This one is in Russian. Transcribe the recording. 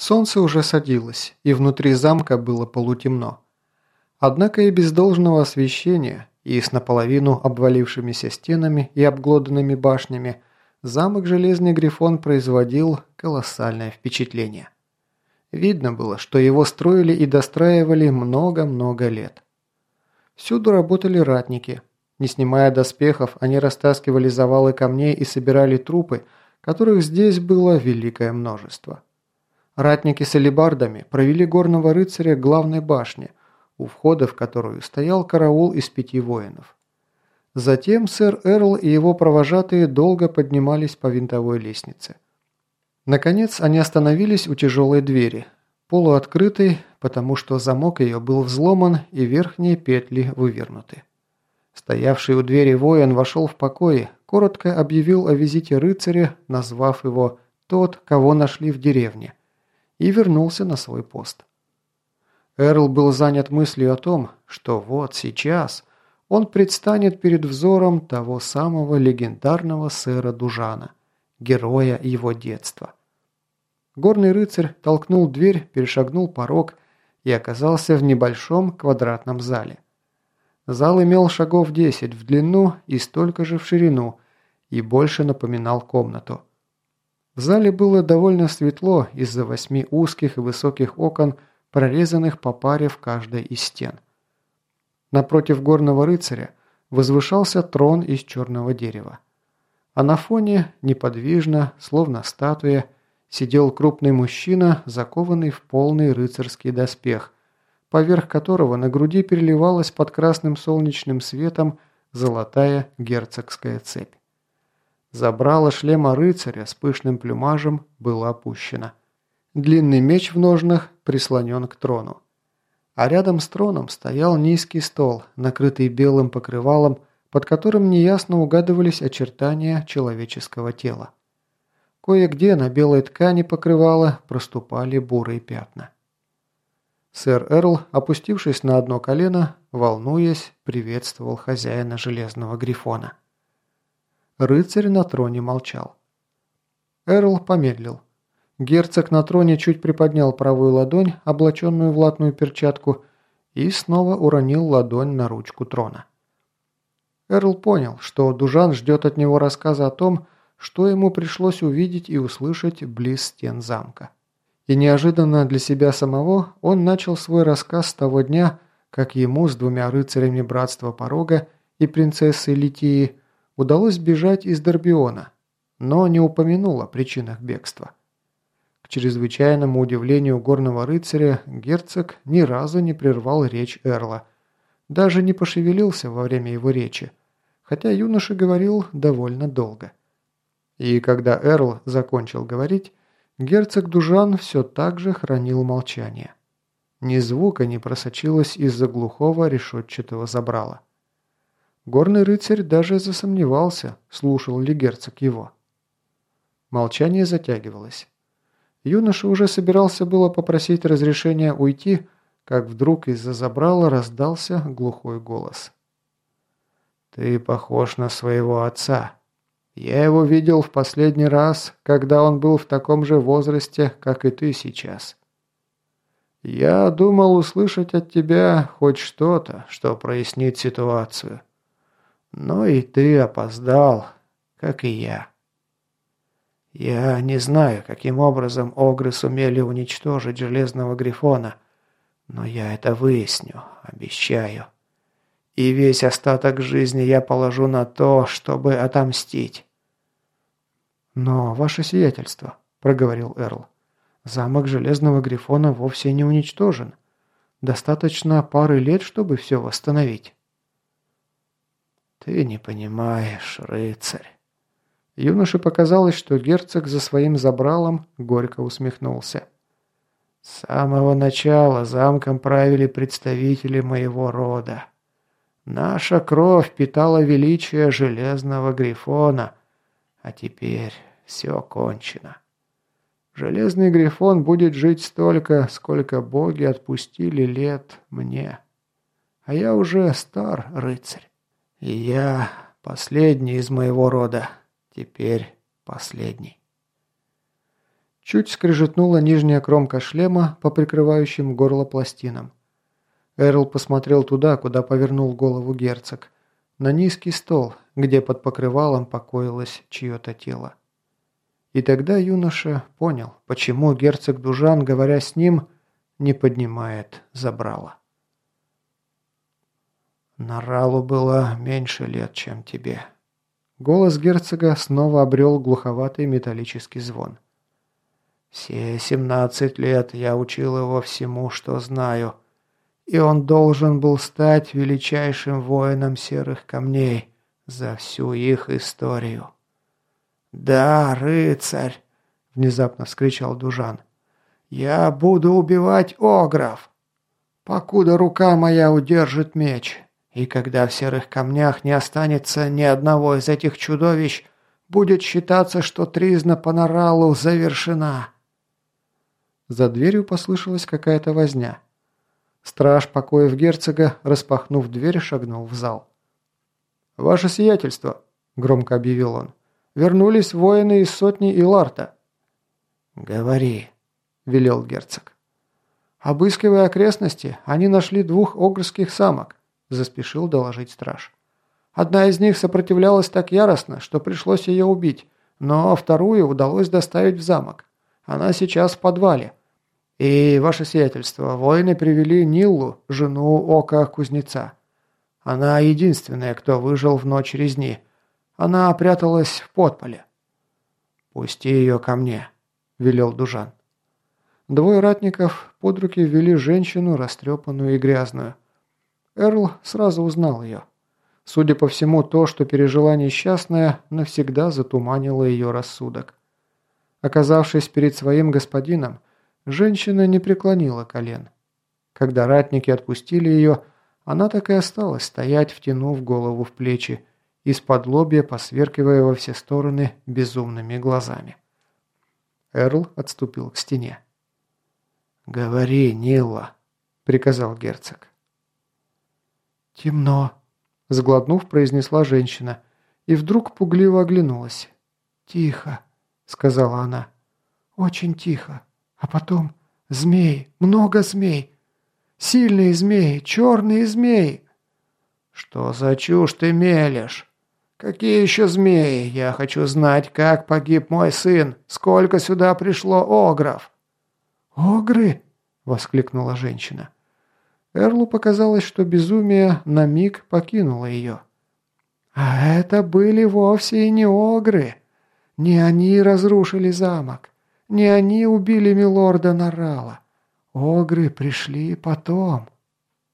Солнце уже садилось, и внутри замка было полутемно. Однако и без должного освещения, и с наполовину обвалившимися стенами и обглоданными башнями, замок Железный Грифон производил колоссальное впечатление. Видно было, что его строили и достраивали много-много лет. Всюду работали ратники. Не снимая доспехов, они растаскивали завалы камней и собирали трупы, которых здесь было великое множество. Ратники с алебардами провели горного рыцаря к главной башне, у входа в которую стоял караул из пяти воинов. Затем сэр Эрл и его провожатые долго поднимались по винтовой лестнице. Наконец они остановились у тяжелой двери, полуоткрытой, потому что замок ее был взломан и верхние петли вывернуты. Стоявший у двери воин вошел в покое, коротко объявил о визите рыцаря, назвав его «тот, кого нашли в деревне», и вернулся на свой пост. Эрл был занят мыслью о том, что вот сейчас он предстанет перед взором того самого легендарного сэра Дужана, героя его детства. Горный рыцарь толкнул дверь, перешагнул порог и оказался в небольшом квадратном зале. Зал имел шагов 10 в длину и столько же в ширину, и больше напоминал комнату. В зале было довольно светло из-за восьми узких и высоких окон, прорезанных по паре в каждой из стен. Напротив горного рыцаря возвышался трон из черного дерева. А на фоне, неподвижно, словно статуя, сидел крупный мужчина, закованный в полный рыцарский доспех, поверх которого на груди переливалась под красным солнечным светом золотая герцогская цепь. Забрало шлема рыцаря с пышным плюмажем было опущено. Длинный меч в ножнах прислонен к трону. А рядом с троном стоял низкий стол, накрытый белым покрывалом, под которым неясно угадывались очертания человеческого тела. Кое-где на белой ткани покрывала проступали бурые пятна. Сэр Эрл, опустившись на одно колено, волнуясь, приветствовал хозяина Железного Грифона. Рыцарь на троне молчал. Эрл помедлил. Герцог на троне чуть приподнял правую ладонь, облаченную в латную перчатку, и снова уронил ладонь на ручку трона. Эрл понял, что Дужан ждет от него рассказа о том, что ему пришлось увидеть и услышать близ стен замка. И неожиданно для себя самого он начал свой рассказ с того дня, как ему с двумя рыцарями Братства Порога и принцессой Литии удалось бежать из Дорбиона, но не упомянул о причинах бегства. К чрезвычайному удивлению горного рыцаря герцог ни разу не прервал речь Эрла, даже не пошевелился во время его речи, хотя юноша говорил довольно долго. И когда Эрл закончил говорить, герцог Дужан все так же хранил молчание. Ни звука не просочилось из-за глухого решетчатого забрала. Горный рыцарь даже засомневался, слушал ли герцог его. Молчание затягивалось. Юноша уже собирался было попросить разрешения уйти, как вдруг из-за забрала раздался глухой голос. «Ты похож на своего отца. Я его видел в последний раз, когда он был в таком же возрасте, как и ты сейчас. Я думал услышать от тебя хоть что-то, что прояснит ситуацию». Но и ты опоздал, как и я. Я не знаю, каким образом Огры сумели уничтожить Железного Грифона, но я это выясню, обещаю. И весь остаток жизни я положу на то, чтобы отомстить. «Но, ваше сиятельство», — проговорил Эрл, — «замок Железного Грифона вовсе не уничтожен. Достаточно пары лет, чтобы все восстановить». «Ты не понимаешь, рыцарь». Юноше показалось, что герцог за своим забралом горько усмехнулся. «С самого начала замком правили представители моего рода. Наша кровь питала величие Железного Грифона, а теперь все кончено. Железный Грифон будет жить столько, сколько боги отпустили лет мне. А я уже стар рыцарь. И я последний из моего рода. Теперь последний. Чуть скрежетнула нижняя кромка шлема по прикрывающим горло пластинам. Эрл посмотрел туда, куда повернул голову герцог. На низкий стол, где под покрывалом покоилось чье-то тело. И тогда юноша понял, почему герцог Дужан, говоря с ним, не поднимает забрала. «Наралу было меньше лет, чем тебе». Голос герцога снова обрел глуховатый металлический звон. «Все семнадцать лет я учил его всему, что знаю, и он должен был стать величайшим воином серых камней за всю их историю». «Да, рыцарь!» – внезапно вскричал Дужан. «Я буду убивать огров, покуда рука моя удержит меч». И когда в серых камнях не останется ни одного из этих чудовищ, будет считаться, что тризна по Наралу завершена. За дверью послышалась какая-то возня. Страж, покоев герцога, распахнув дверь, шагнул в зал. «Ваше сиятельство», — громко объявил он, — «вернулись воины из сотни Иларта». «Говори», — велел герцог. Обыскивая окрестности, они нашли двух огрских самок заспешил доложить страж. Одна из них сопротивлялась так яростно, что пришлось ее убить, но вторую удалось доставить в замок. Она сейчас в подвале. И, ваше сиятельство, воины привели Ниллу, жену Ока Кузнеца. Она единственная, кто выжил в ночь резни. Она пряталась в подполе. «Пусти ее ко мне», — велел Дужан. Двое ратников под руки ввели женщину, растрепанную и грязную. Эрл сразу узнал ее. Судя по всему, то, что пережила несчастная, навсегда затуманило ее рассудок. Оказавшись перед своим господином, женщина не преклонила колен. Когда ратники отпустили ее, она так и осталась стоять, втянув голову в плечи, из-под лобья посверкивая во все стороны безумными глазами. Эрл отступил к стене. «Говори, Нилла», — приказал герцог. «Темно», – сглотнув, произнесла женщина, и вдруг пугливо оглянулась. «Тихо», – сказала она. «Очень тихо. А потом змей, много змей. Сильные змеи, черные змеи». «Что за чушь ты мелешь? Какие еще змеи? Я хочу знать, как погиб мой сын, сколько сюда пришло огров». «Огры?» – воскликнула женщина. Эрлу показалось, что безумие на миг покинуло ее. А это были вовсе и не огры. Не они разрушили замок. Не они убили милорда Нарала. Огры пришли потом.